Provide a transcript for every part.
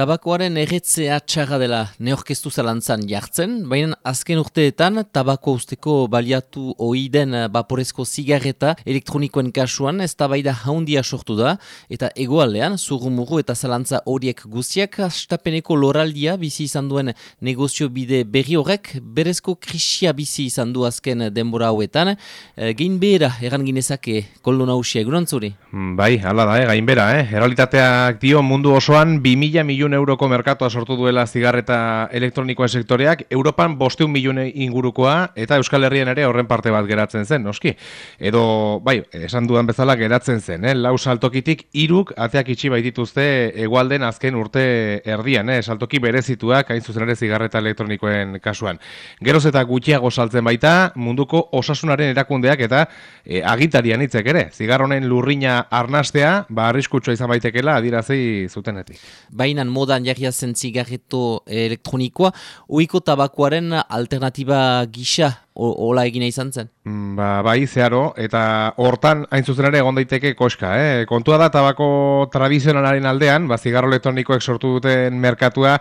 Tabakoaren erretzea txarra dela neorkestu zalantzan jartzen, baina azken urteetan tabako usteko baliatu oiden baporezko zigarreta elektronikoen kasuan ez tabaida haundia sortu da, eta egoaldean, zurrumuru eta zalantza horiek guztiak, astapeneko loraldia bizi izan duen negozio bide berri horrek, berezko krisia bizi izan du azken denbora hauetan, e, gein behera eran ginezake koldo nausia, egunan zuri? Bai, hala da, eh, gain bera, eh? Realitateak dio mundu osoan 2000 miliun miliun euroko merkatua sortu duela zigarreta elektronikoa sektoreak, Europan bosteun miliun ingurukoa eta Euskal Herrian ere horren parte bat geratzen zen, noski. Edo, bai, esan dudan bezala geratzen zen, eh? lau saltokitik iruk ateak itxi baitituzte egualden azken urte erdian, eh? saltoki berezituak hain zuzen ere zigarreta elektronikoen kasuan. Geroz eta gutxiago saltzen baita munduko osasunaren erakundeak eta e, agitarian hitzek ere, zigarronen lurrina arnastea, ba arriskutsua izan baitekela adirazi zutenetik. Bainan modan jarria zen zigarreto elektronikoa, uiko tabakoaren alternatiba gisa hola egina izan zen? Mm, ba, bai, zeharo, eta hortan hain zuzen ere egon daiteke koska, eh? Kontua da tabako tradizionalaren aldean, ba, zigarro elektronikoek sortu duten merkatua,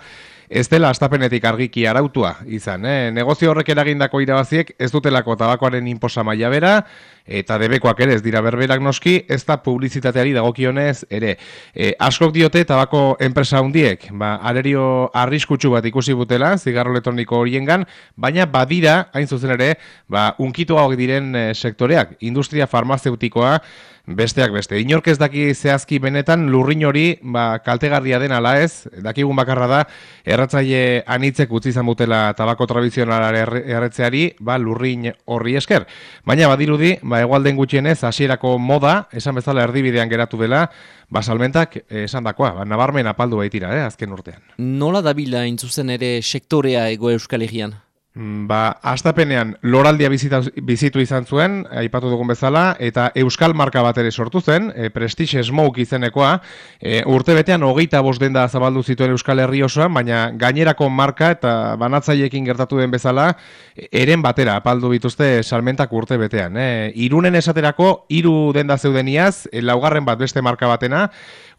ez dela astapenetik argiki arautua izan. Eh? Negozio horrek eragindako irabaziek ez dutelako tabakoaren inposa maila bera, eta debekoak ere ez dira berberak noski, ez da publizitateari dagokionez ere. E, askok diote tabako enpresa hundiek, ba, arerio arriskutsu bat ikusi butela, zigarro elektroniko horiengan, baina badira, hain zuzen ere, ba, unkitu diren e, sektoreak, industria farmazeutikoa, Besteak beste, inork ez daki zehazki benetan lurrin hori ba, kaltegarria den ala ez, dakigun bakarra da, erratzaile anitzek utzi zamutela tabako tradizionalare erretzeari, ba, lurrin horri esker. Baina badirudi, ba, egualden gutxienez, hasierako moda, esan bezala erdibidean geratu dela, ba, salmentak esan dakoa, ba, nabarmen apaldu baitira, eh, azken urtean. Nola dabila intzuzen ere sektorea ego euskal egian? Mm, ba, astapenean loraldia bizita, bizitu izan zuen, aipatu dugun bezala, eta Euskal marka bat ere sortu zen, e, Prestige Smoke izenekoa, e, urte betean hogeita bost denda zabaldu zituen Euskal Herri osoan, baina gainerako marka eta banatzaiekin gertatu den bezala, eren batera, apaldu bituzte salmentak urte betean. E, irunen esaterako, iru denda zeudeniaz, e, laugarren bat beste marka batena,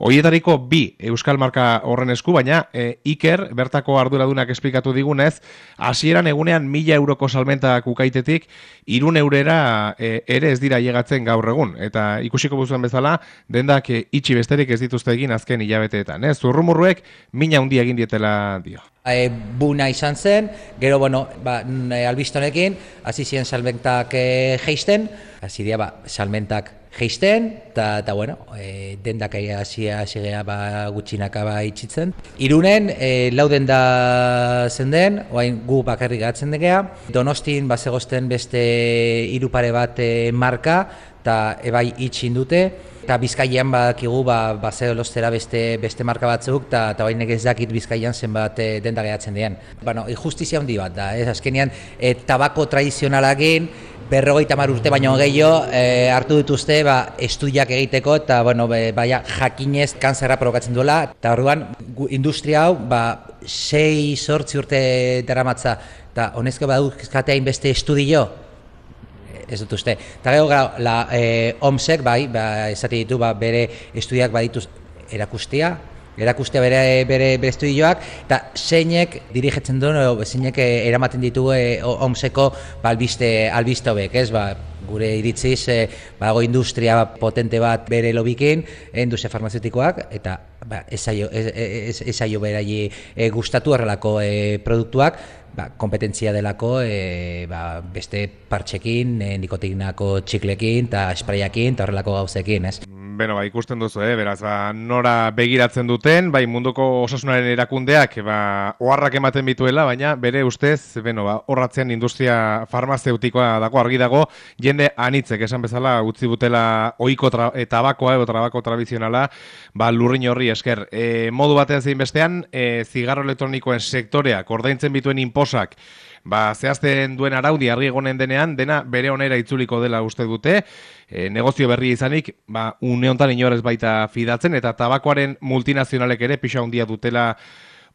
Hoietariko bi Euskal Marka horren esku, baina e, Iker, bertako arduradunak esplikatu digunez, hasieran egunean mila euroko salmentak ukaitetik, irun eurera e, ere ez dira llegatzen gaur egun. Eta ikusiko buzuen bezala, dendak e, itxi besterik ez dituzte egin azken hilabeteetan. Ez, zurrumurruek mina hundi egin dietela dio. E, buna izan zen, gero, bueno, ba, e, albistonekin, hasi ziren salmentak e, geisten, hasi dira, ba, salmentak geisten, eta, bueno, e, dendak hasia segea ba, gutxinaka ba itxitzen. Irunen, e, lau denda zen den, oain gu bakarri gatzen degea. Donostin, bazegosten beste irupare bat e, marka, eta ebai itxin dute. Eta bizkaian badakigu ba, ba beste, beste marka batzuk, eta ta bain ez dakit bizkaian zenbat e, denda gehatzen dian. Bueno, injustizia handi bat da, ez azkenean e, tabako tradizionalagin, berrogeita mar urte baino gehiago e, hartu dituzte ba, estudiak egiteko eta bueno, be, baina jakinez kanzerra provokatzen duela eta orduan industria hau ba, sei sortzi urte daramatza eta honezko badu beste estudio ez dut uste. Eta gero la e, OMSek bai, ba, esate ditu ba, bere estudiak badituz erakustea, erakustea bere, bere, bere estudioak, eta zeinek dirigetzen duen, o, zeinek eh, eramaten ditu e, omseko ba, albiste, albiste hobek, ez, ba, gure iritziz, e, bago industria potente bat bere lobikin, industria farmazeutikoak, eta ba, esaio, es, esaio berai e, gustatu horrelako e, produktuak, ba, kompetentzia delako e, ba, beste partxekin, e, nikotinako txiklekin, eta espraiakin, eta horrelako gauzekin, ez? Beno, ba, ikusten duzu, eh? beraz, ba, nora begiratzen duten, bai munduko osasunaren erakundeak, ba, oharrak ematen bituela, baina bere ustez, beno, ba, horratzean industria farmazeutikoa dago, argi dago, jende anitzek, esan bezala, utzi butela oiko tra e, tabakoa, edo trabako tradizionala, ba, lurrin horri esker. E, modu batean zein bestean, e, zigarro elektronikoen sektoreak, ordaintzen bituen inposak, ba, zehazten duen araudi argi egonen denean, dena bere onera itzuliko dela uste dute, e, negozio berri izanik, ba, une honetan inorez baita fidatzen, eta tabakoaren multinazionalek ere pixa handia dutela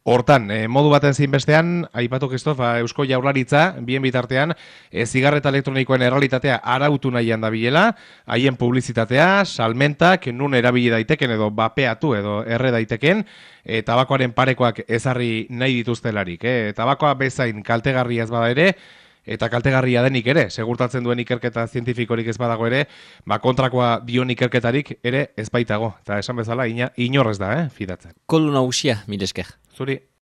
Hortan, e, modu baten zein bestean, aipatu Kristof, ba, Eusko Jaurlaritza, bien bitartean, e, zigarreta elektronikoen errealitatea arautu nahian da bilela, haien publizitatea, salmentak, nun erabili daiteken edo bapeatu edo erre daiteken, e, tabakoaren parekoak ezarri nahi dituztelarik. E, tabakoa bezain kaltegarria ez bada ere, eta kaltegarria denik ere, segurtatzen duen ikerketa zientifikorik ez badago ere, ba kontrakoa dion ikerketarik ere ez baitago. Eta esan bezala, inorrez da, eh, fidatzen. Kolu nausia, milesker. Zuri.